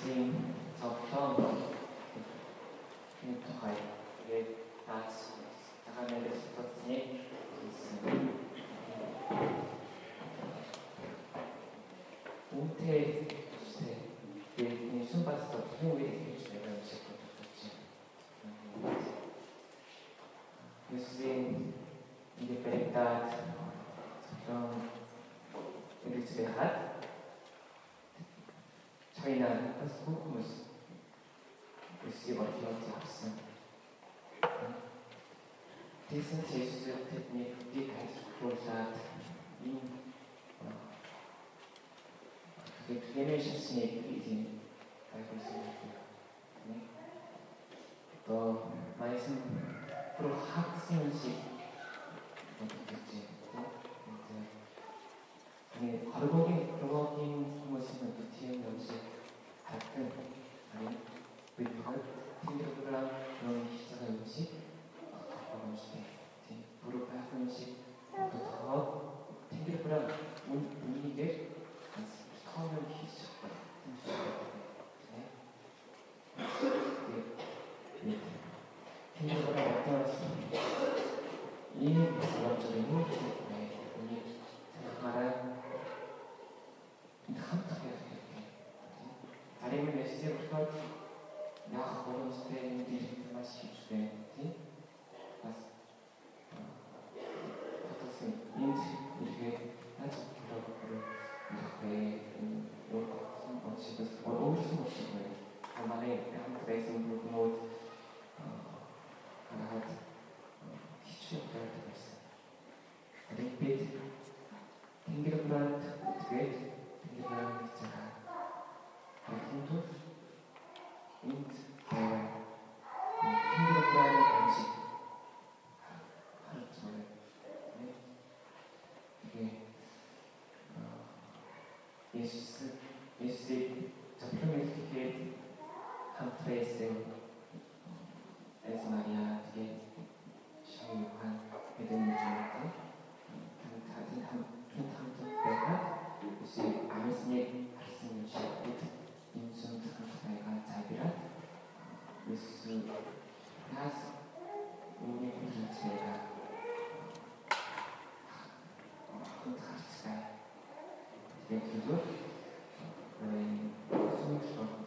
Христийн цогцон нэг тухай тэгээд таац тагаа нэг сэтгцний Үнтэй тэгээд нэгэн пастор юу гэдэг юм бэ? Христийн индиферентат цогцон ингэж дэхат Trainer etwas tun müssen, ist die Orientierung absehen. Diese Jesus-Technik, die Geistgrundlage, ihn, die klinische Technik, die 알고 있습니다. 네. 또 말씀 프로 학습식 어떻게 지 이제 아니 걸고기 дээр бас тооны хийж Энэ бол батас ийм боломжтой юм уу? Haremos este recorte, na Roma, nos tem de mais Хамт байсан бүгд хараад хичээл байдаг байсан. Репет тэнгэр бранд тэгээд Ibrahim bicara. Tentu int hewan hingga berani kunci harus boleh. Oke. Yesus Yesus 시원한 믿음을 주었다. 한 가진 한큰 한쪽 때가 혹시 아메스닉 말씀을 주셨고 인순 특강사가 자비라 예수 나스 우리 공동체가 혼자가 되게 그죠? 왜 숨을 쉬어